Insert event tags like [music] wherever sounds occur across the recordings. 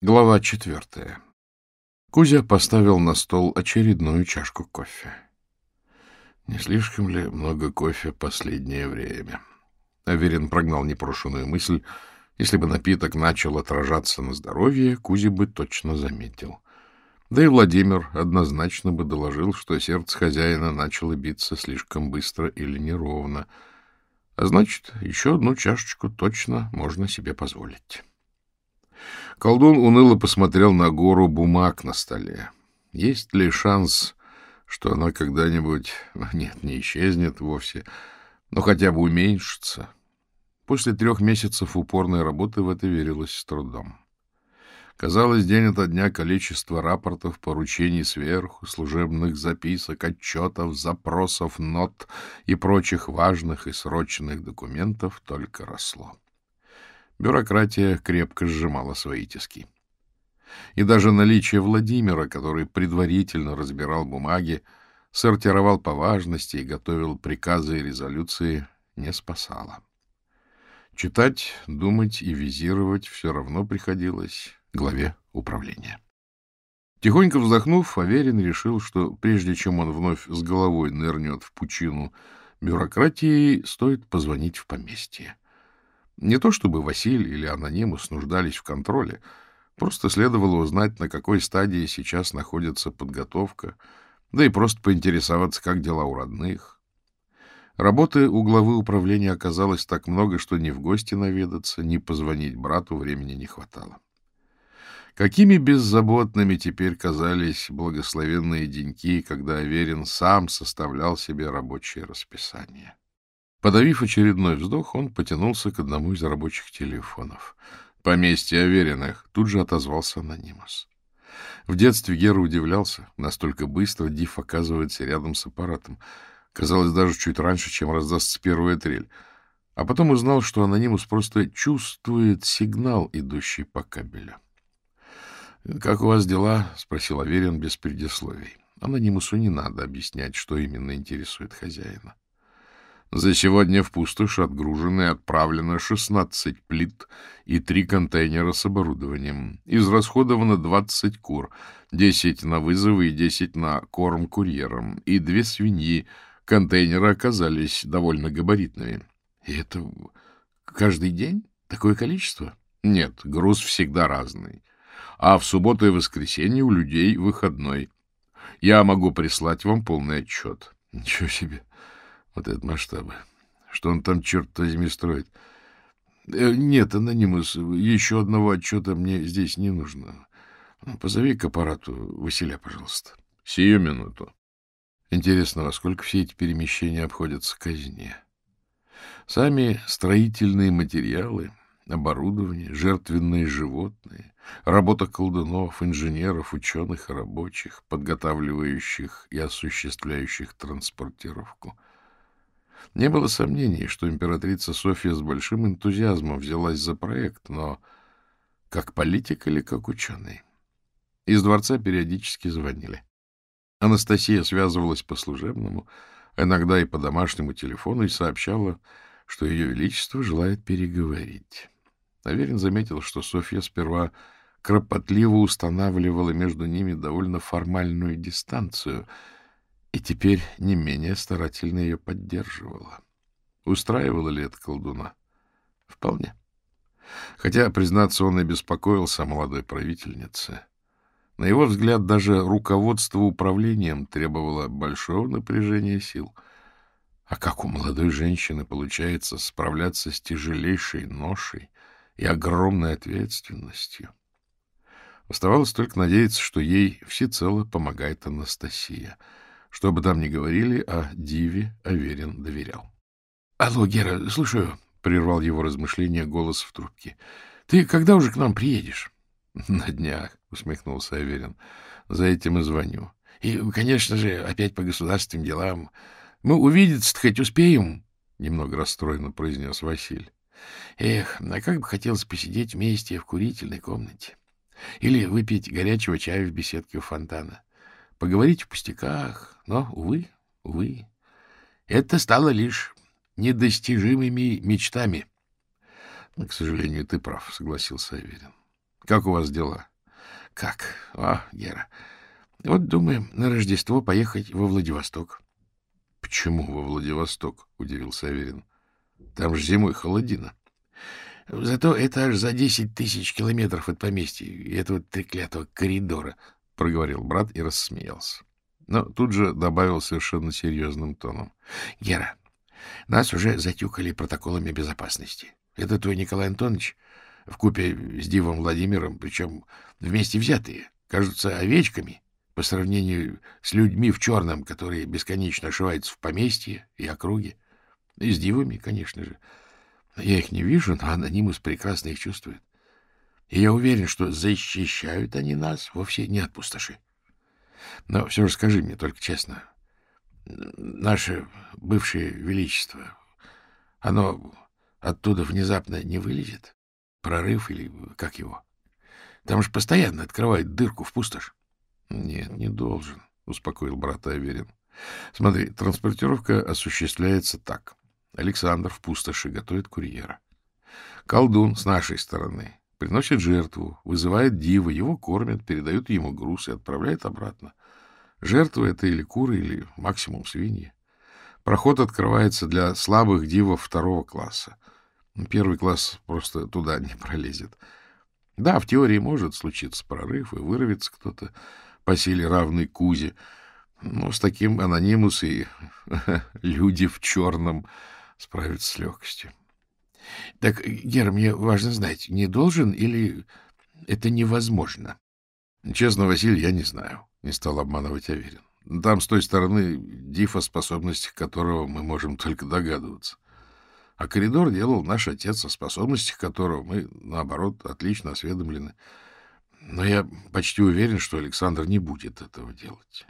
Глава четвертая. Кузя поставил на стол очередную чашку кофе. Не слишком ли много кофе последнее время? Аверин прогнал непрошенную мысль. Если бы напиток начал отражаться на здоровье, Кузя бы точно заметил. Да и Владимир однозначно бы доложил, что сердце хозяина начало биться слишком быстро или неровно. А значит, еще одну чашечку точно можно себе позволить. Колдун уныло посмотрел на гору бумаг на столе. Есть ли шанс, что она когда-нибудь, нет, не исчезнет вовсе, но хотя бы уменьшится? После трех месяцев упорной работы в это верилось с трудом. Казалось, день ото дня количество рапортов, поручений сверху, служебных записок, отчетов, запросов, нот и прочих важных и срочных документов только росло. Бюрократия крепко сжимала свои тиски. И даже наличие Владимира, который предварительно разбирал бумаги, сортировал по важности и готовил приказы и резолюции, не спасало. Читать, думать и визировать все равно приходилось главе управления. Тихонько вздохнув, Аверин решил, что прежде чем он вновь с головой нырнет в пучину бюрократии, стоит позвонить в поместье. Не то чтобы Василий или Анонимус нуждались в контроле, просто следовало узнать, на какой стадии сейчас находится подготовка, да и просто поинтересоваться, как дела у родных. Работы у главы управления оказалось так много, что ни в гости наведаться, ни позвонить брату времени не хватало. Какими беззаботными теперь казались благословенные деньки, когда Аверин сам составлял себе рабочее расписание. Подавив очередной вздох, он потянулся к одному из рабочих телефонов. «Поместье Авериных!» — тут же отозвался анонимус. В детстве Гера удивлялся, настолько быстро Диф оказывается рядом с аппаратом. Казалось, даже чуть раньше, чем раздастся первая трель. А потом узнал, что анонимус просто чувствует сигнал, идущий по кабелю. «Как у вас дела?» — спросил Аверин без предисловий. Анонимусу не надо объяснять, что именно интересует хозяина. За сегодня в пустошь отгружены и отправлено 16 плит и три контейнера с оборудованием. Израсходовано 20 кур, 10 на вызовы и 10 на корм курьерам, и две свиньи. Контейнеры оказались довольно габаритными. И это каждый день? Такое количество? Нет, груз всегда разный. А в субботу и воскресенье у людей выходной. Я могу прислать вам полный отчет. Ничего себе! Вот это масштабы. Что он там, черт возьми, строит? Э, нет, анонимус, еще одного отчета мне здесь не нужно. Позови к аппарату Василя, пожалуйста. Сию минуту. Интересно, во сколько все эти перемещения обходятся казне? Сами строительные материалы, оборудование, жертвенные животные, работа колдунов, инженеров, ученых и рабочих, подготавливающих и осуществляющих транспортировку — не было сомнений, что императрица Софья с большим энтузиазмом взялась за проект, но как политик или как ученый. Из дворца периодически звонили. Анастасия связывалась по служебному, иногда и по домашнему телефону, и сообщала, что ее величество желает переговорить. Аверин заметил, что Софья сперва кропотливо устанавливала между ними довольно формальную дистанцию — и теперь не менее старательно ее поддерживала. Устраивала ли это колдуна? Вполне. Хотя, признаться, он и беспокоился о молодой правительнице. На его взгляд, даже руководство управлением требовало большого напряжения сил. А как у молодой женщины получается справляться с тяжелейшей ношей и огромной ответственностью? Оставалось только надеяться, что ей всецело помогает Анастасия — что бы там ни говорили, а Диве Аверин доверял. — Алло, Гера, слушаю, — прервал его размышления голос в трубке. — Ты когда уже к нам приедешь? — На днях, — усмехнулся Аверин. — За этим и звоню. — И, конечно же, опять по государственным делам. Мы увидеться хоть успеем, — немного расстроенно произнес Василий. — Эх, а как бы хотелось посидеть вместе в курительной комнате. Или выпить горячего чая в беседке у фонтана поговорить в пустяках, но, увы, увы, это стало лишь недостижимыми мечтами. — К сожалению, ты прав, — согласился Аверин. — Как у вас дела? — Как? О, Гера, вот думаем на Рождество поехать во Владивосток. — Почему во Владивосток? — удивился Аверин. — Там же зимой холодина. — Зато это аж за десять тысяч километров от поместья и этого треклятого коридора, — проговорил брат и рассмеялся. Но тут же добавил совершенно серьезным тоном. — Гера, нас уже затюкали протоколами безопасности. Это твой Николай Антонович в купе с Дивом Владимиром, причем вместе взятые, кажутся овечками по сравнению с людьми в черном, которые бесконечно ошиваются в поместье и округе. И с дивами, конечно же. Я их не вижу, но анонимус прекрасно их чувствует. И я уверен, что защищают они нас вовсе не от пустоши. Но все же скажи мне только честно, наше бывшее величество, оно оттуда внезапно не вылезет? Прорыв или как его? Там же постоянно открывает дырку в пустошь. — Нет, не должен, — успокоил брата Аверин. — Смотри, транспортировка осуществляется так. Александр в пустоши готовит курьера. Колдун с нашей стороны приносит жертву, вызывает дива, его кормят, передают ему груз и отправляет обратно. Жертва — это или куры, или максимум свиньи. Проход открывается для слабых дивов второго класса. Первый класс просто туда [laughs] не пролезет. Да, в теории может случиться прорыв, и вырвется кто-то по силе равный Кузе. Но с таким анонимус и [laughs] люди в черном справятся с легкостью. — Так, Гера, мне важно знать, не должен или это невозможно? — Честно, Василий, я не знаю. Не стал обманывать Аверин. Там, с той стороны, диф, о способностях которого мы можем только догадываться. А коридор делал наш отец, о способностях которого мы, наоборот, отлично осведомлены. Но я почти уверен, что Александр не будет этого делать.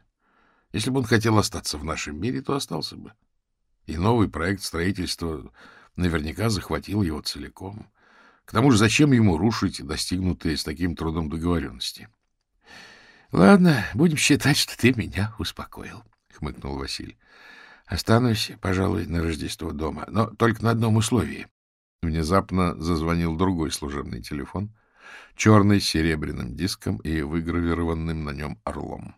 Если бы он хотел остаться в нашем мире, то остался бы. И новый проект строительства наверняка захватил его целиком. К тому же зачем ему рушить достигнутые с таким трудом договоренности? — Ладно, будем считать, что ты меня успокоил, — хмыкнул Василий. — Останусь, пожалуй, на Рождество дома, но только на одном условии. Внезапно зазвонил другой служебный телефон, черный с серебряным диском и выгравированным на нем орлом.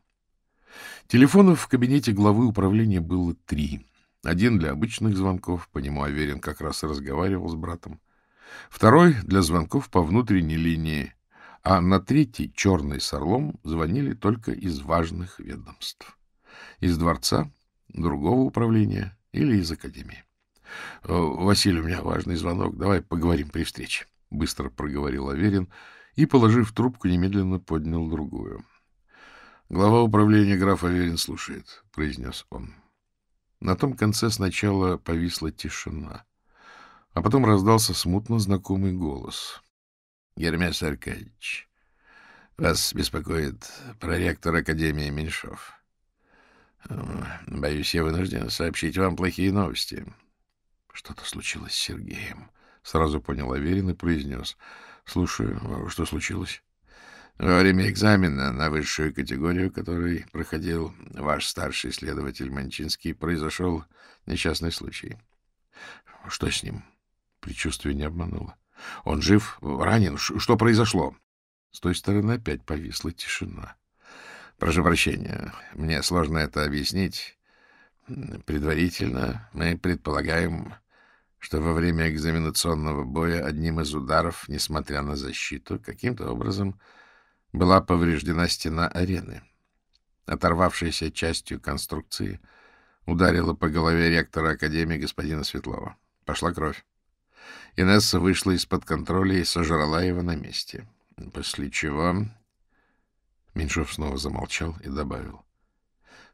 Телефонов в кабинете главы управления было три. Один для обычных звонков, по нему Аверин как раз разговаривал с братом. Второй для звонков по внутренней линии а на третий, черный с орлом, звонили только из важных ведомств. Из дворца, другого управления или из академии. — Василий, у меня важный звонок, давай поговорим при встрече, — быстро проговорил Аверин и, положив трубку, немедленно поднял другую. — Глава управления граф Аверин слушает, — произнес он. На том конце сначала повисла тишина, а потом раздался смутно знакомый голос. Гермес Аркадьевич, вас беспокоит проректор Академии Меньшов. Боюсь, я вынужден сообщить вам плохие новости. Что-то случилось с Сергеем. Сразу понял Аверин и произнес. Слушаю, а что случилось? Во время экзамена на высшую категорию, который проходил ваш старший следователь Манчинский, произошел несчастный случай. Что с ним? Предчувствие не обмануло. Он жив? Ранен? Что произошло? С той стороны опять повисла тишина. Прошу прощения, мне сложно это объяснить. Предварительно мы предполагаем, что во время экзаменационного боя одним из ударов, несмотря на защиту, каким-то образом была повреждена стена арены. Оторвавшаяся частью конструкции ударила по голове ректора Академии господина Светлова. Пошла кровь. Инесса вышла из-под контроля и сожрала его на месте. После чего... Меньшов снова замолчал и добавил.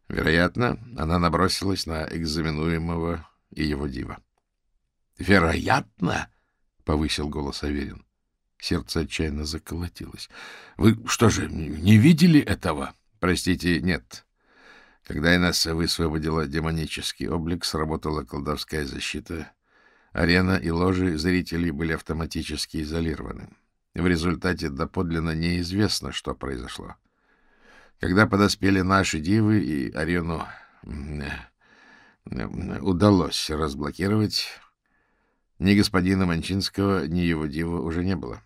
Вероятно, она набросилась на экзаменуемого и его дива. — Вероятно? — повысил голос Аверин. Сердце отчаянно заколотилось. — Вы что же, не видели этого? — Простите, нет. Когда Инесса высвободила демонический облик, сработала колдовская защита, Арена и ложи зрителей были автоматически изолированы. В результате доподлинно неизвестно, что произошло. Когда подоспели наши дивы и арену удалось разблокировать, ни господина Манчинского, ни его дива уже не было.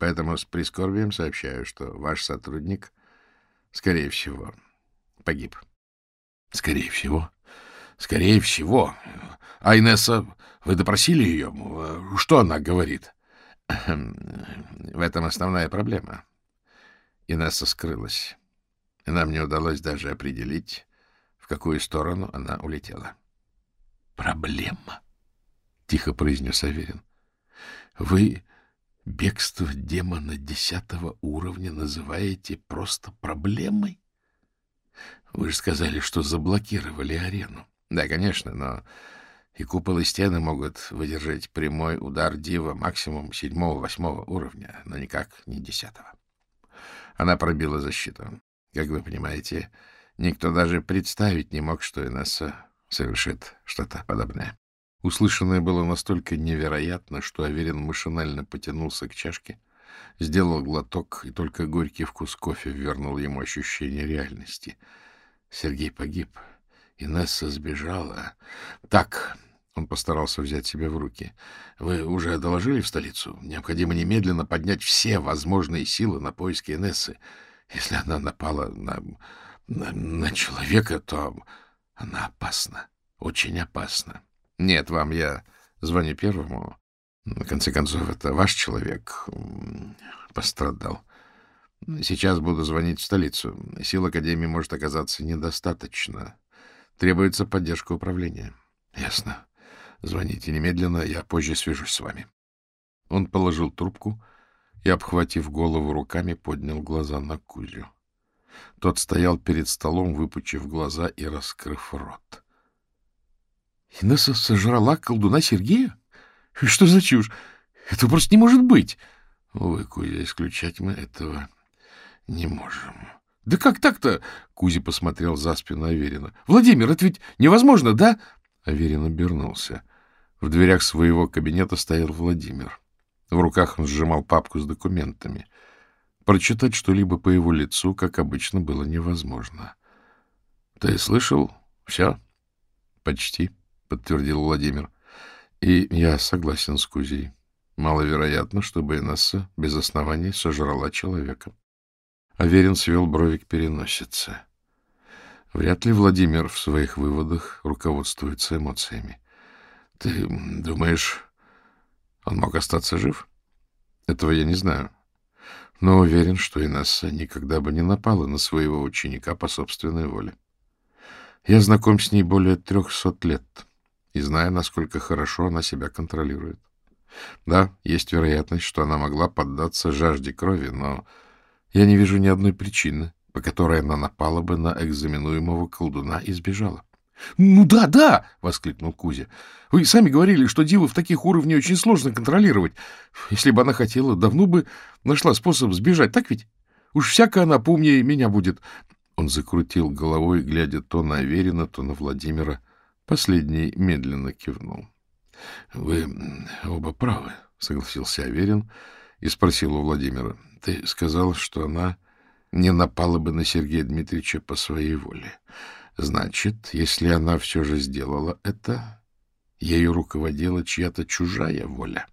Поэтому с прискорбием сообщаю, что ваш сотрудник, скорее всего, погиб. — Скорее всего? Скорее всего. А Инесса, вы допросили ее? Что она говорит? В этом основная проблема. Инесса скрылась, и нам не удалось даже определить, в какую сторону она улетела. — Проблема, — тихо произнес Аверин. — Вы бегство демона десятого уровня называете просто проблемой? Вы же сказали, что заблокировали арену. Да, конечно, но и купол и стены могут выдержать прямой удар дива максимум седьмого-восьмого уровня, но никак не десятого. Она пробила защиту. Как вы понимаете, никто даже представить не мог, что Инесса совершит что-то подобное. Услышанное было настолько невероятно, что Аверин машинально потянулся к чашке, сделал глоток, и только горький вкус кофе вернул ему ощущение реальности. Сергей погиб. Инесса сбежала. Так, он постарался взять себя в руки. Вы уже доложили в столицу? Необходимо немедленно поднять все возможные силы на поиски Инессы. Если она напала на, на, на человека, то она опасна. Очень опасна. Нет, вам я звоню первому. На конце концов, это ваш человек пострадал. Сейчас буду звонить в столицу. Сил Академии может оказаться недостаточно. Требуется поддержка управления. Ясно. Звоните немедленно, я позже свяжусь с вами. Он положил трубку и, обхватив голову руками, поднял глаза на Кузю. Тот стоял перед столом, выпучив глаза и раскрыв рот. — Инесса сожрала колдуна Сергея? Что за чушь? Это просто не может быть! — Увы, Кузя, исключать мы этого не можем. —— Да как так-то? — Кузя посмотрел за спину Аверина. — Владимир, это ведь невозможно, да? Аверин обернулся. В дверях своего кабинета стоял Владимир. В руках он сжимал папку с документами. Прочитать что-либо по его лицу, как обычно, было невозможно. — Ты слышал? Все? — Почти, — подтвердил Владимир. — И я согласен с Кузей. Маловероятно, чтобы Инесса без оснований сожрала человека. Аверин свел брови к переносице. Вряд ли Владимир в своих выводах руководствуется эмоциями. Ты думаешь, он мог остаться жив? Этого я не знаю. Но уверен, что Инесса никогда бы не напала на своего ученика по собственной воле. Я знаком с ней более трехсот лет и знаю, насколько хорошо она себя контролирует. Да, есть вероятность, что она могла поддаться жажде крови, но я не вижу ни одной причины, по которой она напала бы на экзаменуемого колдуна и сбежала. — Ну да, да! — воскликнул Кузя. — Вы сами говорили, что дивы в таких уровнях очень сложно контролировать. Если бы она хотела, давно бы нашла способ сбежать, так ведь? Уж всяко она поумнее меня будет. Он закрутил головой, глядя то на Аверина, то на Владимира. Последний медленно кивнул. — Вы оба правы, — согласился Аверин и спросил у Владимира. Ты сказал, что она не напала бы на Сергея Дмитриевича по своей воле. Значит, если она все же сделала это, ею руководила чья-то чужая воля.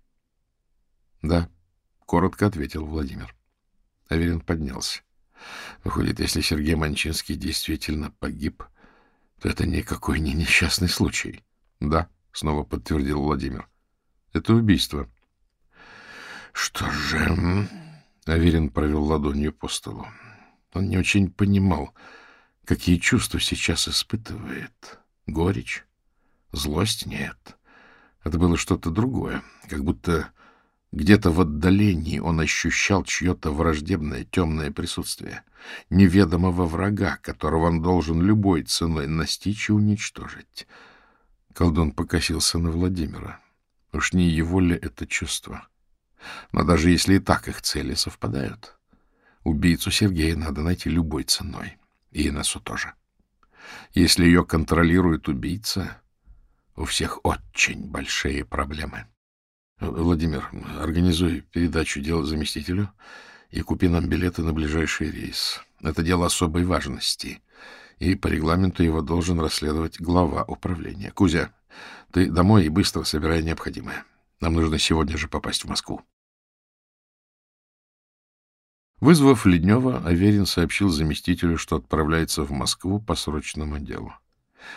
— Да, — коротко ответил Владимир. Аверин поднялся. Выходит, если Сергей Манчинский действительно погиб, это никакой не несчастный случай. — Да, — снова подтвердил Владимир. — Это убийство. — Что же... Аверин провел ладонью по столу. Он не очень понимал, какие чувства сейчас испытывает. Горечь? Злость? Нет. Это было что-то другое, как будто где-то в отдалении он ощущал чье-то враждебное темное присутствие, неведомого врага, которого он должен любой ценой настичь и уничтожить. Колдун покосился на Владимира. Уж не его ли это чувство? — но даже если и так их цели совпадают, убийцу Сергея надо найти любой ценой. И Инессу тоже. Если ее контролирует убийца, у всех очень большие проблемы. Владимир, организуй передачу дела заместителю и купи нам билеты на ближайший рейс. Это дело особой важности, и по регламенту его должен расследовать глава управления. Кузя, ты домой и быстро собирай необходимое. Нам нужно сегодня же попасть в Москву. Вызвав Леднева, Аверин сообщил заместителю, что отправляется в Москву по срочному делу.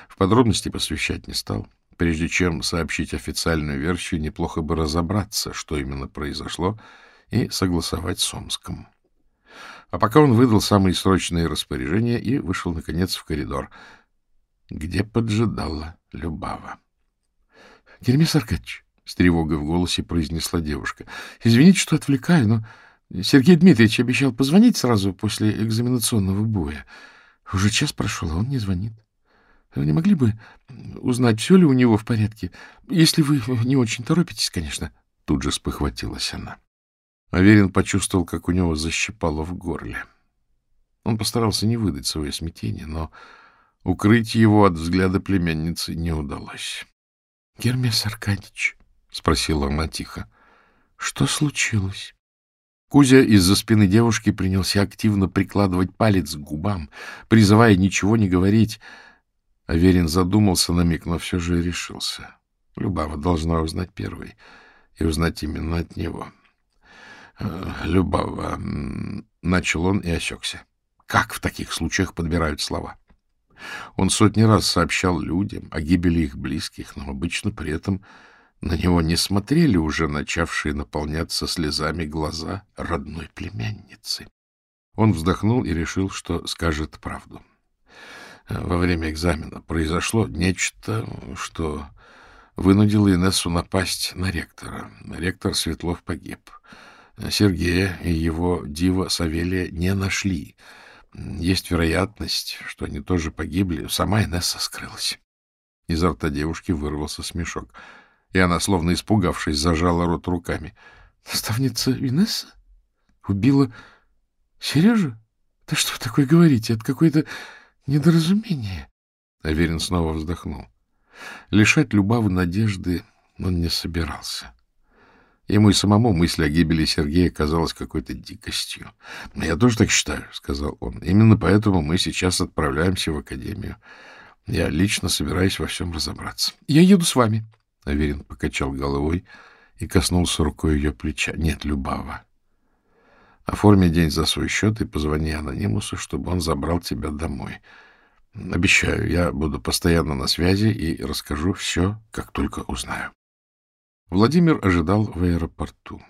В подробности посвящать не стал. Прежде чем сообщить официальную версию, неплохо бы разобраться, что именно произошло, и согласовать с Омском. А пока он выдал самые срочные распоряжения и вышел, наконец, в коридор, где поджидала Любава. — Керемис Аркадьевич, — с тревогой в голосе произнесла девушка, — извините, что отвлекаю, но Сергей Дмитриевич обещал позвонить сразу после экзаменационного боя. Уже час прошел, а он не звонит. Вы не могли бы узнать, все ли у него в порядке? Если вы не очень торопитесь, конечно. Тут же спохватилась она. Аверин почувствовал, как у него защипало в горле. Он постарался не выдать свое смятение, но укрыть его от взгляда племянницы не удалось. — Гермес Аркадьевич, — спросила она тихо, — что случилось? Кузя из-за спины девушки принялся активно прикладывать палец к губам, призывая ничего не говорить. Аверин задумался на миг, но все же решился. Любава должна узнать первой, и узнать именно от него. Э, — Любава, — начал он и осекся. Как в таких случаях подбирают слова? Он сотни раз сообщал людям о гибели их близких, но обычно при этом на него не смотрели уже начавшие наполняться слезами глаза родной племянницы. Он вздохнул и решил, что скажет правду. Во время экзамена произошло нечто, что вынудило Инессу напасть на ректора. Ректор Светлов погиб. Сергея и его дива Савелия не нашли. Есть вероятность, что они тоже погибли. Сама Инесса скрылась. Изо рта девушки вырвался смешок — и она, словно испугавшись, зажала рот руками. — Наставница Инесса? Убила Сережу? Да что вы такое говорите? Это какое-то недоразумение. Аверин снова вздохнул. Лишать Любавы надежды он не собирался. Ему и самому мысль о гибели Сергея казалась какой-то дикостью. — Я тоже так считаю, — сказал он. — Именно поэтому мы сейчас отправляемся в академию. Я лично собираюсь во всем разобраться. — Я еду с вами, Аверин покачал головой и коснулся рукой ее плеча. Нет, Любава. Оформи день за свой счет и позвони анонимусу, чтобы он забрал тебя домой. Обещаю, я буду постоянно на связи и расскажу все, как только узнаю. Владимир ожидал в аэропорту.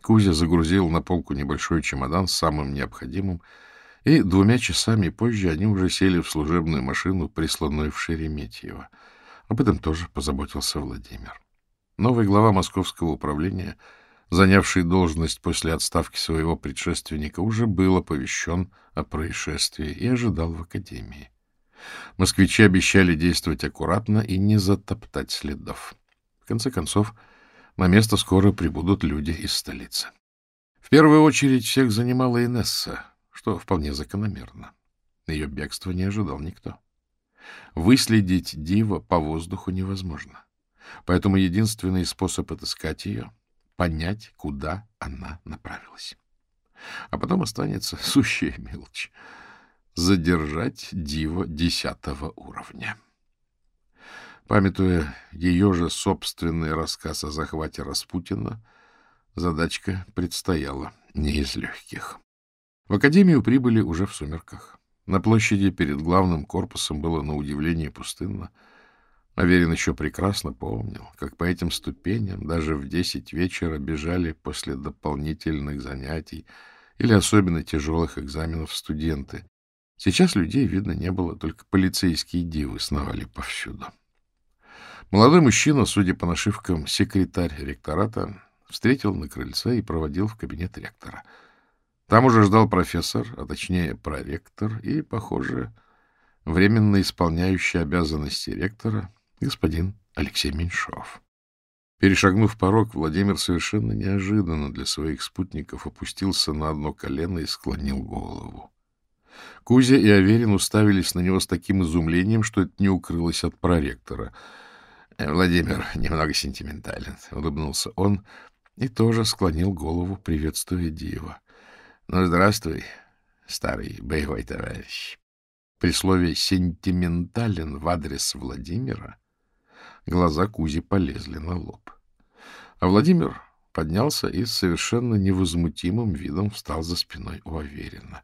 Кузя загрузил на полку небольшой чемодан с самым необходимым, и двумя часами позже они уже сели в служебную машину, присланную в Шереметьево. Об этом тоже позаботился Владимир. Новый глава московского управления, занявший должность после отставки своего предшественника, уже был оповещен о происшествии и ожидал в академии. Москвичи обещали действовать аккуратно и не затоптать следов. В конце концов, на место скоро прибудут люди из столицы. В первую очередь всех занимала Инесса, что вполне закономерно. Ее бегство не ожидал никто. Выследить Дива по воздуху невозможно. Поэтому единственный способ отыскать ее — понять, куда она направилась. А потом останется [laughs] сущая мелочь — задержать Дива десятого уровня. Памятуя ее же собственный рассказ о захвате Распутина, задачка предстояла не из легких. В академию прибыли уже в сумерках. На площади перед главным корпусом было на удивление пустынно. Аверин еще прекрасно помнил, как по этим ступеням даже в десять вечера бежали после дополнительных занятий или особенно тяжелых экзаменов студенты. Сейчас людей, видно, не было, только полицейские дивы сновали повсюду. Молодой мужчина, судя по нашивкам, секретарь ректората, встретил на крыльце и проводил в кабинет ректора — там уже ждал профессор, а точнее проректор и, похоже, временно исполняющий обязанности ректора господин Алексей Меньшов. Перешагнув порог, Владимир совершенно неожиданно для своих спутников опустился на одно колено и склонил голову. Кузя и Аверин уставились на него с таким изумлением, что это не укрылось от проректора. «Э, — Владимир немного сентиментален, — улыбнулся он и тоже склонил голову, приветствуя Дива. Ну, здравствуй, старый боевой товарищ. При слове «сентиментален» в адрес Владимира глаза Кузи полезли на лоб. А Владимир поднялся и с совершенно невозмутимым видом встал за спиной у Аверина.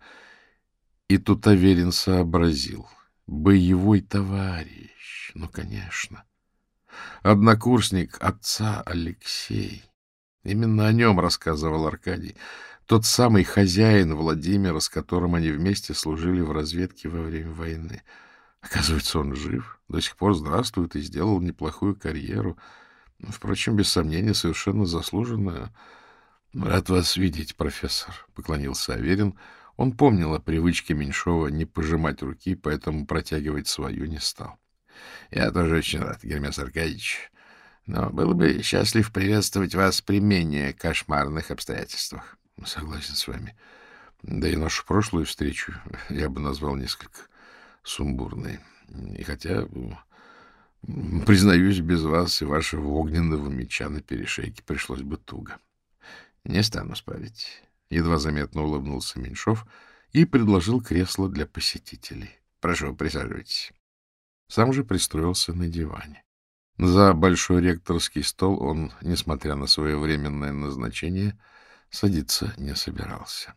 И тут Аверин сообразил. Боевой товарищ, ну, конечно. Однокурсник отца Алексей. Именно о нем рассказывал Аркадий. Тот самый хозяин Владимира, с которым они вместе служили в разведке во время войны. Оказывается, он жив, до сих пор здравствует и сделал неплохую карьеру. Впрочем, без сомнения, совершенно заслуженную. — Рад вас видеть, профессор, — поклонился Аверин. Он помнил о привычке Меньшова не пожимать руки, поэтому протягивать свою не стал. — Я тоже очень рад, Гермес Аркадьевич. Но был бы счастлив приветствовать вас при менее кошмарных обстоятельствах. — Согласен с вами. Да и нашу прошлую встречу я бы назвал несколько сумбурной. И хотя, признаюсь, без вас и вашего огненного меча на перешейке пришлось бы туго. Не стану спорить. Едва заметно улыбнулся Меньшов и предложил кресло для посетителей. Прошу, присаживайтесь. Сам же пристроился на диване. За большой ректорский стол он, несмотря на свое временное назначение, — Садиться не собирался.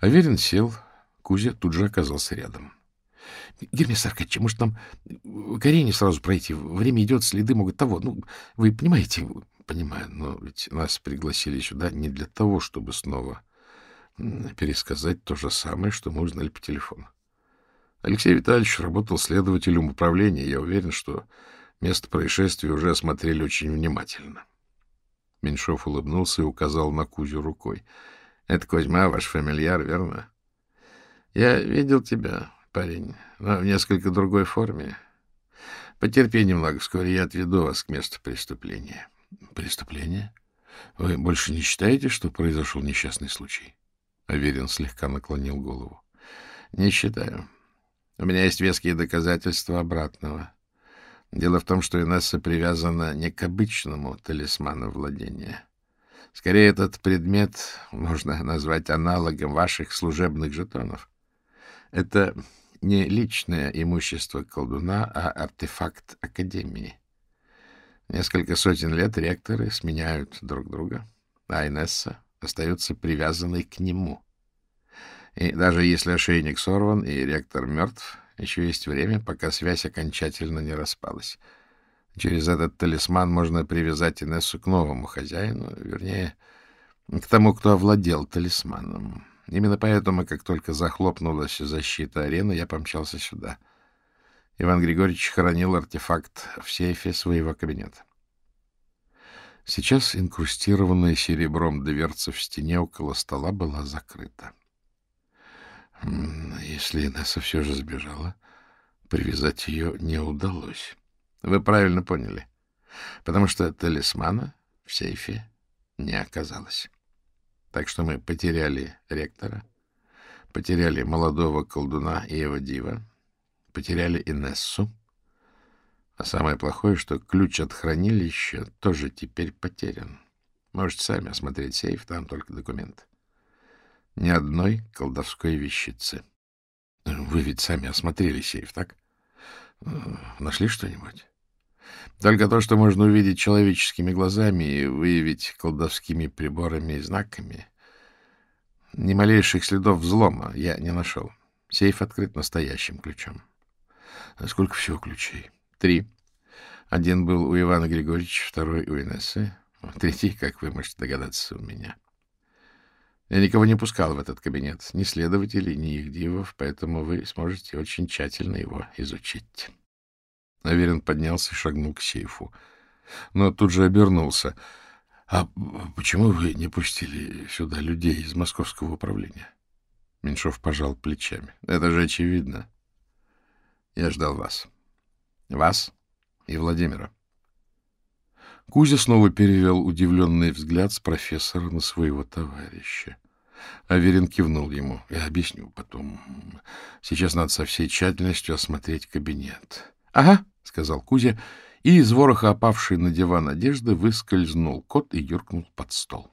Аверин сел, Кузя тут же оказался рядом. — Гермес Аркадьевич, может, нам к арене сразу пройти? Время идет, следы могут того. Ну, вы понимаете? — Понимаю, но ведь нас пригласили сюда не для того, чтобы снова пересказать то же самое, что мы узнали по телефону. Алексей Витальевич работал следователем управления. Я уверен, что место происшествия уже осмотрели очень внимательно. — Меньшов улыбнулся и указал на Кузю рукой. — Это Кузьма, ваш фамильяр, верно? — Я видел тебя, парень, но в несколько другой форме. Потерпи немного, вскоре я отведу вас к месту преступления. — Преступление? Вы больше не считаете, что произошел несчастный случай? Аверин слегка наклонил голову. — Не считаю. У меня есть веские доказательства обратного. Дело в том, что Инесса привязана не к обычному талисману владения. Скорее, этот предмет можно назвать аналогом ваших служебных жетонов. Это не личное имущество колдуна, а артефакт Академии. Несколько сотен лет ректоры сменяют друг друга, а Инесса остается привязанной к нему. И даже если ошейник сорван и ректор мертв, еще есть время, пока связь окончательно не распалась. Через этот талисман можно привязать Инессу к новому хозяину, вернее, к тому, кто овладел талисманом. Именно поэтому, как только захлопнулась защита арены, я помчался сюда. Иван Григорьевич хранил артефакт в сейфе своего кабинета. Сейчас инкрустированная серебром дверца в стене около стола была закрыта. Если Инесса все же сбежала, привязать ее не удалось. Вы правильно поняли. Потому что талисмана в сейфе не оказалось. Так что мы потеряли ректора, потеряли молодого колдуна и его дива, потеряли Инессу. А самое плохое, что ключ от хранилища тоже теперь потерян. Можете сами осмотреть сейф, там только документ. Ни одной колдовской вещицы. Вы ведь сами осмотрели сейф, так? Нашли что-нибудь? Только то, что можно увидеть человеческими глазами и выявить колдовскими приборами и знаками. Ни малейших следов взлома я не нашел. Сейф открыт настоящим ключом. Сколько всего ключей? Три. Один был у Ивана Григорьевича, второй у Инессы, третий, как вы можете догадаться, у меня. Я никого не пускал в этот кабинет, ни следователей, ни их дивов, поэтому вы сможете очень тщательно его изучить. Аверин поднялся и шагнул к сейфу, но тут же обернулся. — А почему вы не пустили сюда людей из московского управления? Меньшов пожал плечами. — Это же очевидно. Я ждал вас. Вас и Владимира. Кузя снова перевел удивленный взгляд с профессора на своего товарища. Аверин кивнул ему. — Я объясню потом. Сейчас надо со всей тщательностью осмотреть кабинет. — Ага, — сказал Кузя, и из вороха опавшей на диван одежды выскользнул кот и юркнул под стол.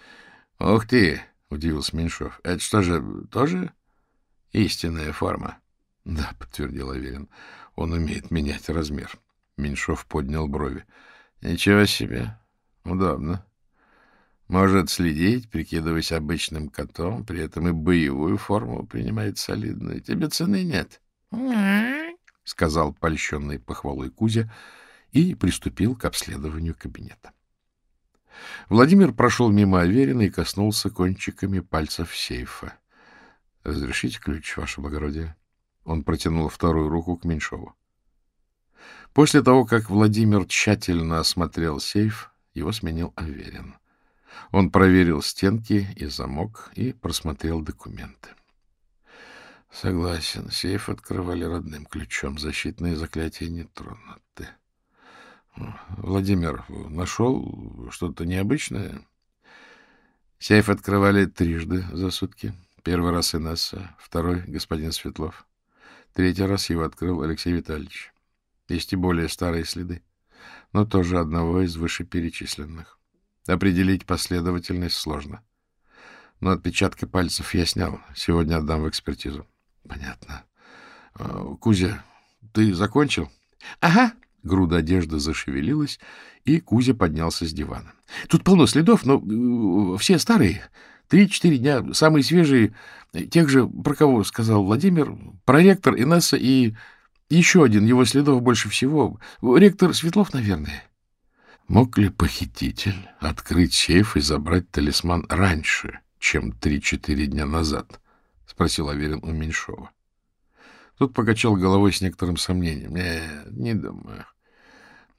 — Ух ты! — удивился Меньшов. — Это что же, тоже истинная форма? — Да, — подтвердил Аверин. — Он умеет менять размер. Меньшов поднял брови. — Ничего себе. Удобно. Может следить, прикидываясь обычным котом, при этом и боевую форму принимает солидную. Тебе цены нет. — сказал польщенный похвалой Кузя и приступил к обследованию кабинета. Владимир прошел мимо Аверина и коснулся кончиками пальцев сейфа. — Разрешите ключ, ваше благородие? Он протянул вторую руку к Меньшову. После того, как Владимир тщательно осмотрел сейф, его сменил Аверин. Он проверил стенки и замок и просмотрел документы. Согласен, сейф открывали родным ключом, защитные заклятия не тронуты. Владимир, нашел что-то необычное? Сейф открывали трижды за сутки. Первый раз Инесса, второй — господин Светлов. Третий раз его открыл Алексей Витальевич. Есть и более старые следы, но тоже одного из вышеперечисленных. Определить последовательность сложно. Но отпечатки пальцев я снял. Сегодня отдам в экспертизу. Понятно. А, Кузя, ты закончил? Ага. Груда одежды зашевелилась, и Кузя поднялся с дивана. Тут полно следов, но э, все старые. Три-четыре дня, самые свежие, тех же, про кого сказал Владимир, проректор Инесса и еще один, его следов больше всего. Ректор Светлов, наверное. Мог ли похититель открыть сейф и забрать талисман раньше, чем три-четыре дня назад? — спросил Аверин у Меньшова. Тут покачал головой с некоторым сомнением. Нет, не думаю.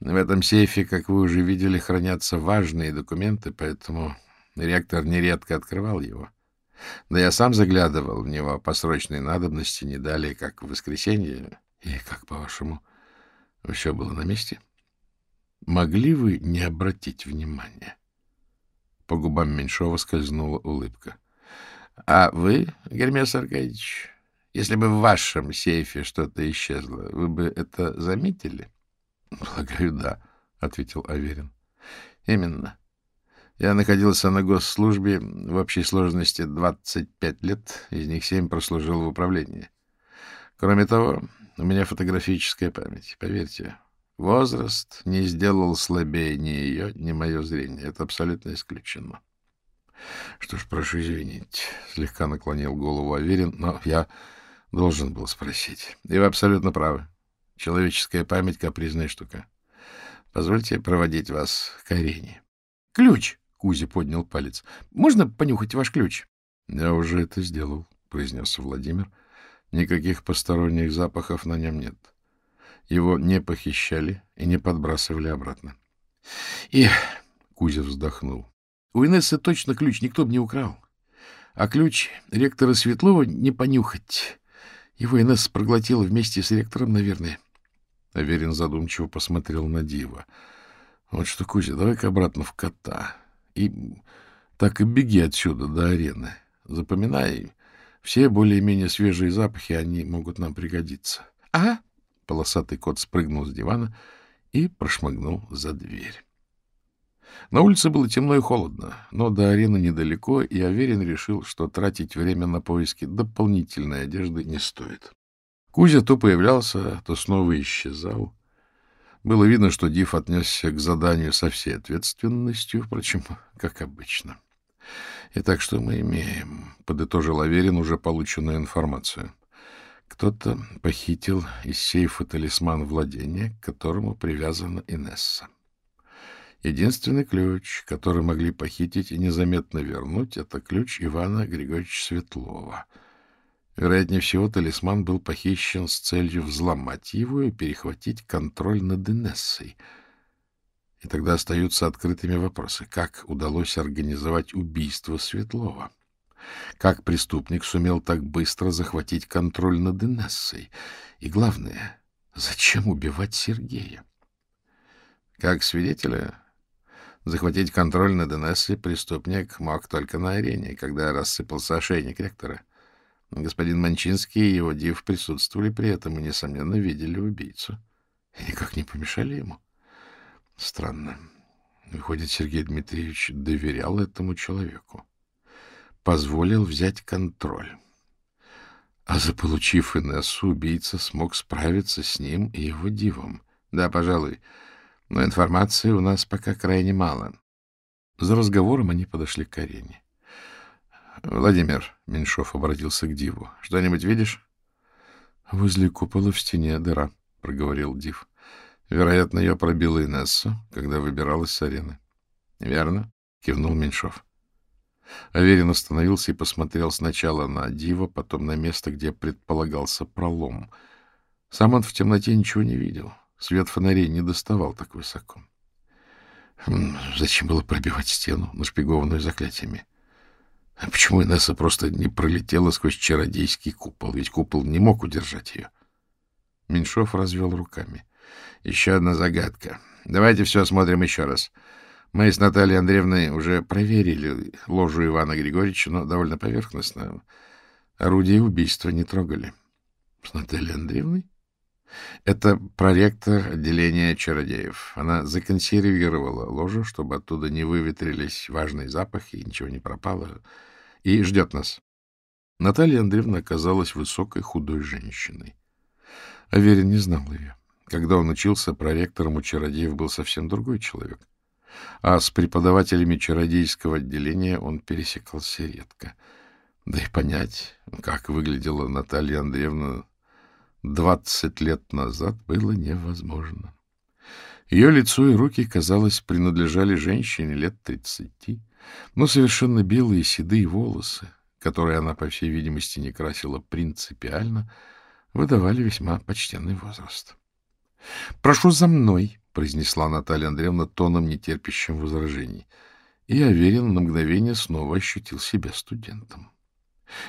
В этом сейфе, как вы уже видели, хранятся важные документы, поэтому ректор нередко открывал его. Да я сам заглядывал в него по срочной надобности не далее, как в воскресенье. И как, по-вашему, все было на месте? Могли вы не обратить внимания? По губам Меньшова скользнула улыбка. — А вы, Гермес Аркадьевич, если бы в вашем сейфе что-то исчезло, вы бы это заметили? [laughs] — Полагаю, да, — ответил Аверин. — Именно. Я находился на госслужбе в общей сложности 25 лет, из них 7 прослужил в управлении. Кроме того, у меня фотографическая память, поверьте. Возраст не сделал слабее ни ее, ни мое зрение. Это абсолютно исключено. Что ж, прошу извинить, слегка наклонил голову Аверин, но я должен был спросить. И вы абсолютно правы. Человеческая память — капризная штука. Позвольте проводить вас к арене. — Ключ! — Кузя поднял палец. — Можно понюхать ваш ключ? — Я уже это сделал, — произнес Владимир. — Никаких посторонних запахов на нем нет. Его не похищали и не подбрасывали обратно. И Кузя вздохнул. У Инессы точно ключ никто бы не украл. А ключ ректора Светлова не понюхать. Его Инесса проглотила вместе с ректором, наверное. Аверин задумчиво посмотрел на Дива. Вот что, Кузя, давай-ка обратно в кота. И так и беги отсюда до арены. Запоминай, все более-менее свежие запахи, они могут нам пригодиться. — Ага. Полосатый кот спрыгнул с дивана и прошмыгнул за дверь. На улице было темно и холодно, но до арены недалеко, и Аверин решил, что тратить время на поиски дополнительной одежды не стоит. Кузя то появлялся, то снова исчезал. Было видно, что Див отнесся к заданию со всей ответственностью, впрочем, как обычно. — Итак, что мы имеем? Подытожил Аверин уже полученную информацию. Кто-то похитил из сейфа талисман владения, к которому привязана Инесса. Единственный ключ, который могли похитить и незаметно вернуть, это ключ Ивана Григорьевича Светлова. Вероятнее всего, талисман был похищен с целью взломать его и перехватить контроль над Инессой — и тогда остаются открытыми вопросы. Как удалось организовать убийство Светлова? Как преступник сумел так быстро захватить контроль над Инессой? И главное, зачем убивать Сергея? Как свидетеля, захватить контроль над Инессой преступник мог только на арене, когда рассыпался ошейник ректора. Господин Манчинский и его див присутствовали при этом и, несомненно, видели убийцу. И никак не помешали ему. Странно. Выходит, Сергей Дмитриевич доверял этому человеку. Позволил взять контроль. А заполучив Инессу, убийца смог справиться с ним и его дивом. Да, пожалуй, но информации у нас пока крайне мало. За разговором они подошли к арене. — Владимир, — Меньшов обратился к Диву, — что-нибудь видишь? — Возле купола в стене дыра, — проговорил Див. Вероятно, ее пробила Инесса, когда выбиралась с арены. — Верно, — кивнул Меньшов. Аверин остановился и посмотрел сначала на Дива, потом на место, где предполагался пролом. Сам он в темноте ничего не видел. Свет фонарей не доставал так высоко. Зачем было пробивать стену, нашпигованную заклятиями? А почему Инесса просто не пролетела сквозь чародейский купол? Ведь купол не мог удержать ее. Меньшов развел руками. Еще одна загадка. Давайте все осмотрим еще раз. Мы с Натальей Андреевной уже проверили ложу Ивана Григорьевича, но довольно поверхностно. Орудие убийства не трогали. С Натальей Андреевной? Это проректор отделения чародеев. Она законсервировала ложу, чтобы оттуда не выветрились важные запахи и ничего не пропало, и ждет нас. Наталья Андреевна оказалась высокой худой женщиной. Аверин не знал ее. Когда он учился, проректором у чародеев был совсем другой человек. А с преподавателями чародейского отделения он пересекался редко. Да и понять, как выглядела Наталья Андреевна двадцать лет назад, было невозможно. Ее лицо и руки, казалось, принадлежали женщине лет тридцати, но совершенно белые седые волосы, которые она, по всей видимости, не красила принципиально, выдавали весьма почтенный возраст. — Прошу за мной, — произнесла Наталья Андреевна тоном, нетерпящим возражений. И Аверин на мгновение снова ощутил себя студентом.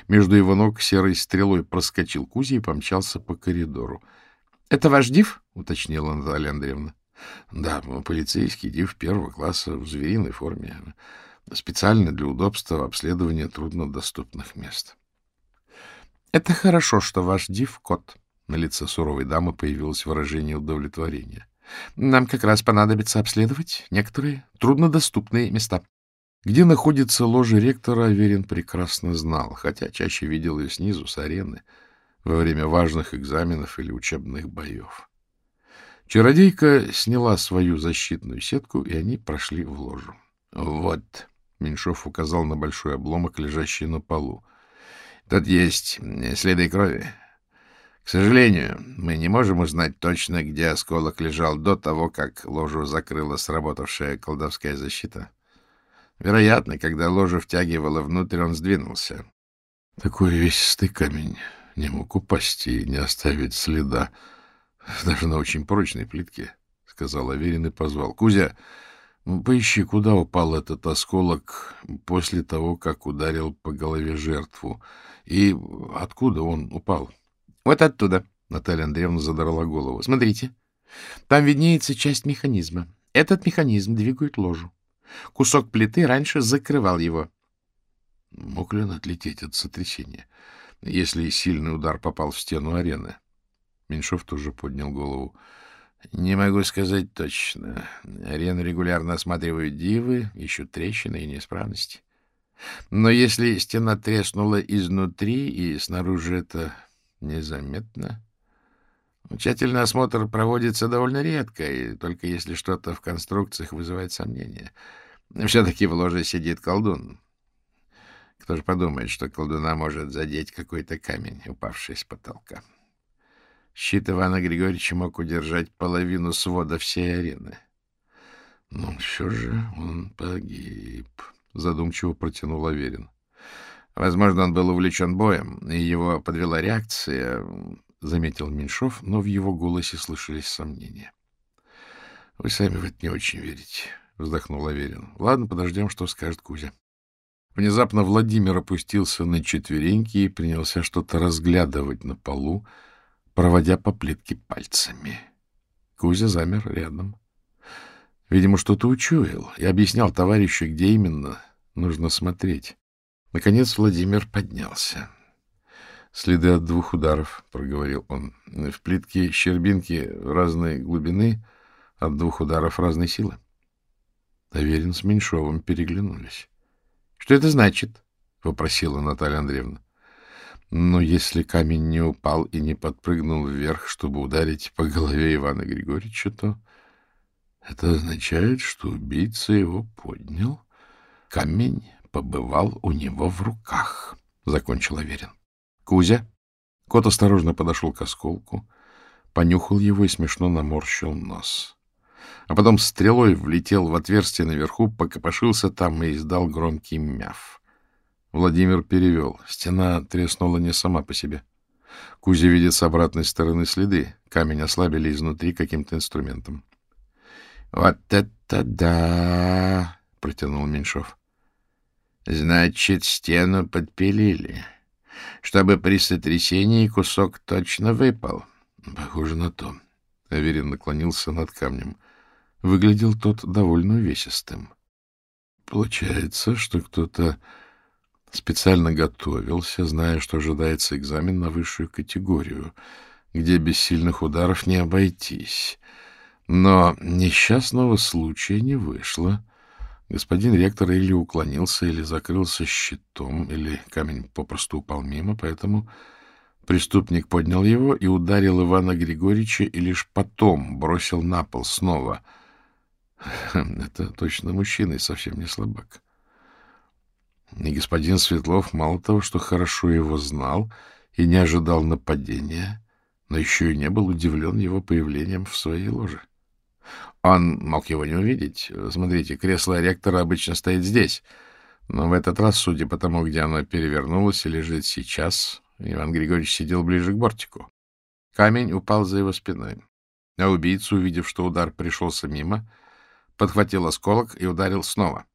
Между его ног серой стрелой проскочил Кузя и помчался по коридору. — Это ваш див? — уточнила Наталья Андреевна. — Да, полицейский див первого класса в звериной форме. Специально для удобства обследования труднодоступных мест. — Это хорошо, что ваш див — кот. На лице суровой дамы появилось выражение удовлетворения. — Нам как раз понадобится обследовать некоторые труднодоступные места. Где находится ложа ректора, Аверин прекрасно знал, хотя чаще видел ее снизу, с арены, во время важных экзаменов или учебных боев. Чародейка сняла свою защитную сетку, и они прошли в ложу. — Вот, — Меньшов указал на большой обломок, лежащий на полу. — Тут есть следы крови. К сожалению, мы не можем узнать точно, где осколок лежал до того, как ложу закрыла сработавшая колдовская защита. Вероятно, когда ложа втягивала внутрь, он сдвинулся. Такой весистый камень не мог упасть и не оставить следа, даже на очень прочной плитке, — сказал Аверин и позвал. — Кузя, поищи, куда упал этот осколок после того, как ударил по голове жертву, и откуда он упал. — Вот оттуда, — Наталья Андреевна задрала голову. — Смотрите, там виднеется часть механизма. Этот механизм двигает ложу. Кусок плиты раньше закрывал его. Мог ли он отлететь от сотрясения, если сильный удар попал в стену арены? Меньшов тоже поднял голову. — Не могу сказать точно. Арену регулярно осматривают дивы, ищут трещины и неисправности. Но если стена треснула изнутри и снаружи это незаметно... Тщательный осмотр проводится довольно редко, и только если что-то в конструкциях вызывает сомнения. Все-таки в ложе сидит колдун. Кто же подумает, что колдуна может задеть какой-то камень, упавший с потолка. Щит Ивана Григорьевича мог удержать половину свода всей арены. Ну, все же он погиб, — задумчиво протянул Аверин. Возможно, он был увлечен боем, и его подвела реакция, — заметил Меньшов, но в его голосе слышались сомнения. — Вы сами в это не очень верите, — вздохнул Аверин. — Ладно, подождем, что скажет Кузя. Внезапно Владимир опустился на четвереньки и принялся что-то разглядывать на полу, проводя по плитке пальцами. Кузя замер рядом. Видимо, что-то учуял и объяснял товарищу, где именно нужно смотреть. Наконец Владимир поднялся. Следы от двух ударов, — проговорил он. В плитке щербинки разной глубины, от двух ударов разной силы. Аверин с Меньшовым переглянулись. — Что это значит? — вопросила Наталья Андреевна. — Но если камень не упал и не подпрыгнул вверх, чтобы ударить по голове Ивана Григорьевича, то это означает, что убийца его поднял камень побывал у него в руках, — закончил Аверин. — Кузя? Кот осторожно подошел к осколку, понюхал его и смешно наморщил нос. А потом стрелой влетел в отверстие наверху, покопошился там и издал громкий мяв. Владимир перевел. Стена треснула не сама по себе. Кузя видит с обратной стороны следы. Камень ослабили изнутри каким-то инструментом. — Вот это да! — протянул Меньшов. — Значит, стену подпилили, чтобы при сотрясении кусок точно выпал. — Похоже на то. Аверин наклонился над камнем. Выглядел тот довольно увесистым. Получается, что кто-то специально готовился, зная, что ожидается экзамен на высшую категорию, где без сильных ударов не обойтись. Но несчастного случая не вышло. Господин ректор или уклонился, или закрылся щитом, или камень попросту упал мимо, поэтому преступник поднял его и ударил Ивана Григорьевича, и лишь потом бросил на пол снова. Это точно мужчина и совсем не слабак. И господин Светлов мало того, что хорошо его знал и не ожидал нападения, но еще и не был удивлен его появлением в своей ложе. Он мог его не увидеть. Смотрите, кресло ректора обычно стоит здесь, но в этот раз, судя по тому, где оно перевернулось и лежит сейчас, Иван Григорьевич сидел ближе к бортику. Камень упал за его спиной, а убийца, увидев, что удар пришелся мимо, подхватил осколок и ударил снова.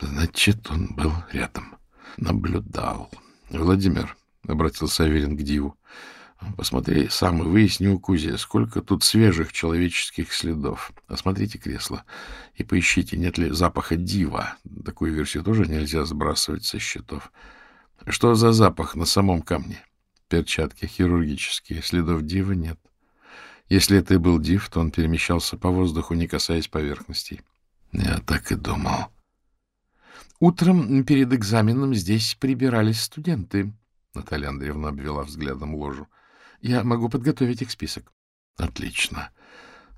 Значит, он был рядом, наблюдал. — Владимир, — обратился Аверин к Диву, — посмотри сам и выясни у Кузи, сколько тут свежих человеческих следов. Осмотрите кресло и поищите, нет ли запаха дива. Такую версию тоже нельзя сбрасывать со счетов. Что за запах на самом камне? Перчатки хирургические, следов дива нет. Если это и был див, то он перемещался по воздуху, не касаясь поверхностей. Я так и думал. Утром перед экзаменом здесь прибирались студенты. Наталья Андреевна обвела взглядом ложу. Я могу подготовить их список. Отлично.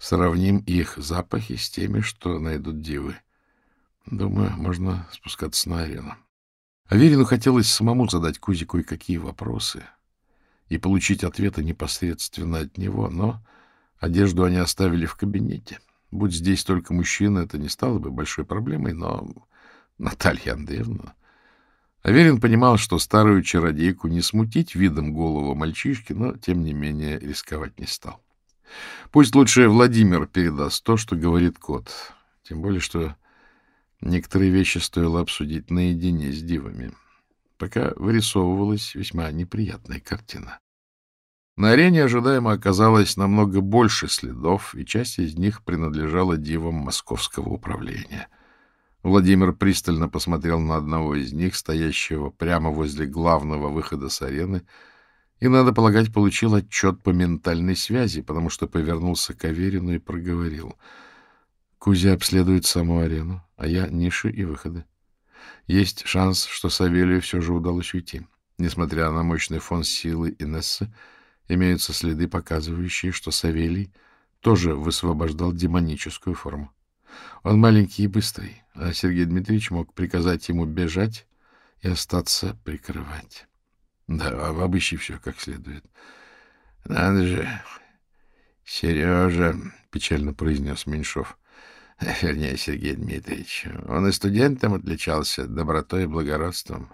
Сравним их запахи с теми, что найдут дивы. Думаю, можно спускаться на арену. Аверину хотелось самому задать Кузе кое-какие вопросы и получить ответы непосредственно от него, но одежду они оставили в кабинете. Будь здесь только мужчина, это не стало бы большой проблемой, но Наталья Андреевна. Аверин понимал, что старую чародейку не смутить видом голого мальчишки, но, тем не менее, рисковать не стал. Пусть лучше Владимир передаст то, что говорит кот. Тем более, что некоторые вещи стоило обсудить наедине с дивами. Пока вырисовывалась весьма неприятная картина. На арене ожидаемо оказалось намного больше следов, и часть из них принадлежала дивам московского управления — Владимир пристально посмотрел на одного из них, стоящего прямо возле главного выхода с арены, и, надо полагать, получил отчет по ментальной связи, потому что повернулся к Аверину и проговорил. Кузя обследует саму арену, а я — ниши и выходы. Есть шанс, что Савелию все же удалось уйти. Несмотря на мощный фон силы Инессы, имеются следы, показывающие, что Савелий тоже высвобождал демоническую форму. Он маленький и быстрый, а Сергей Дмитриевич мог приказать ему бежать и остаться прикрывать. Да, а обыщи все как следует. — Надо же, Сережа, — печально произнес Меньшов, — вернее, Сергей Дмитриевич, он и студентом отличался добротой и благородством.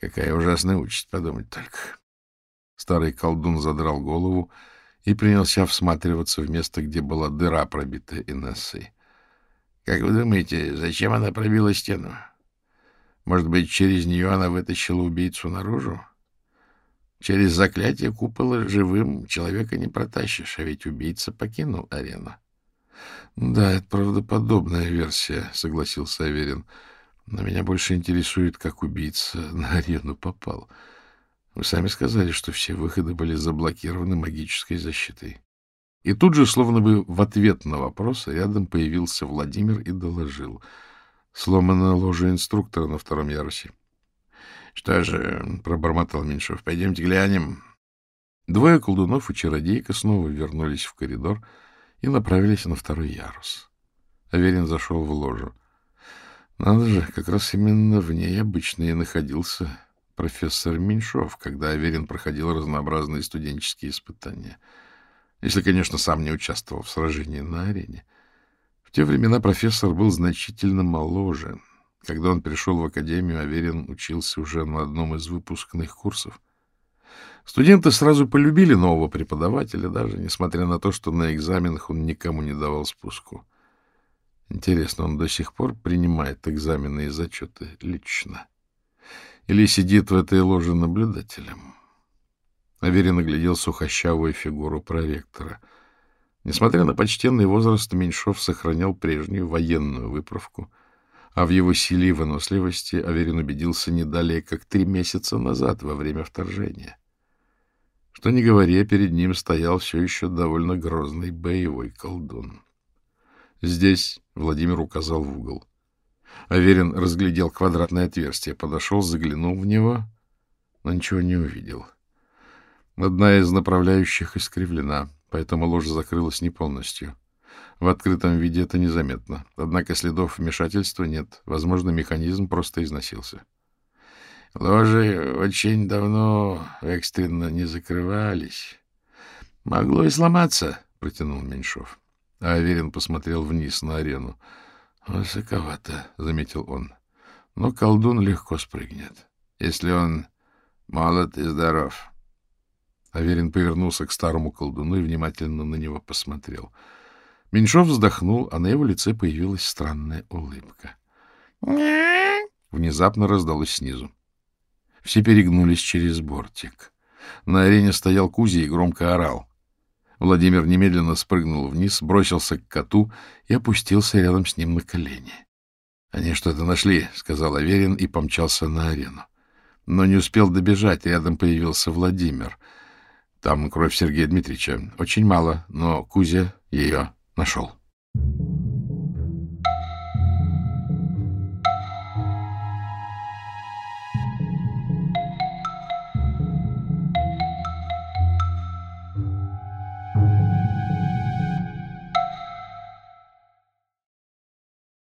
Какая ужасная участь, подумать только. Старый колдун задрал голову и принялся всматриваться в место, где была дыра, пробитая Инессой. Как вы думаете, зачем она пробила стену? Может быть, через нее она вытащила убийцу наружу? Через заклятие купола живым человека не протащишь, а ведь убийца покинул арену. — Да, это правдоподобная версия, — согласился Аверин. — Но меня больше интересует, как убийца на арену попал. Вы сами сказали, что все выходы были заблокированы магической защитой. И тут же, словно бы в ответ на вопрос, рядом появился Владимир и доложил. Сломано ложе инструктора на втором ярусе. — Что же, — пробормотал Меньшов, — пойдемте глянем. Двое колдунов и чародейка снова вернулись в коридор и направились на второй ярус. Аверин зашел в ложу. Надо же, как раз именно в ней обычно и находился профессор Меньшов, когда Аверин проходил разнообразные студенческие испытания. Если, конечно, сам не участвовал в сражении на арене. В те времена профессор был значительно моложе. Когда он пришел в академию, Аверин учился уже на одном из выпускных курсов. Студенты сразу полюбили нового преподавателя, даже несмотря на то, что на экзаменах он никому не давал спуску. Интересно, он до сих пор принимает экзамены и зачеты лично? Или сидит в этой ложе наблюдателем? Аверин оглядел сухощавую фигуру проректора. Несмотря на почтенный возраст, Меньшов сохранял прежнюю военную выправку, а в его силе и выносливости Аверин убедился не далее, как три месяца назад, во время вторжения. Что ни говоря, перед ним стоял все еще довольно грозный боевой колдун. Здесь Владимир указал в угол. Аверин разглядел квадратное отверстие, подошел, заглянул в него, но ничего не увидел. Одна из направляющих искривлена, поэтому ложа закрылась не полностью. В открытом виде это незаметно. Однако следов вмешательства нет. Возможно, механизм просто износился. — Ложи очень давно экстренно не закрывались. — Могло и сломаться, — протянул Меньшов. А Аверин посмотрел вниз на арену. — Высоковато, — заметил он. — Но колдун легко спрыгнет, если он молод и здоров. Аверин повернулся к старому колдуну и внимательно на него посмотрел. Меньшов вздохнул, а на его лице появилась странная улыбка. Внезапно раздалось снизу. Все перегнулись через бортик. На арене стоял Кузя и громко орал. Владимир немедленно спрыгнул вниз, бросился к коту и опустился рядом с ним на колени. — Они что-то нашли, — сказал Аверин и помчался на арену. Но не успел добежать, рядом появился Владимир. Там кровь Сергея Дмитриевича. Очень мало, но Кузя ее нашел.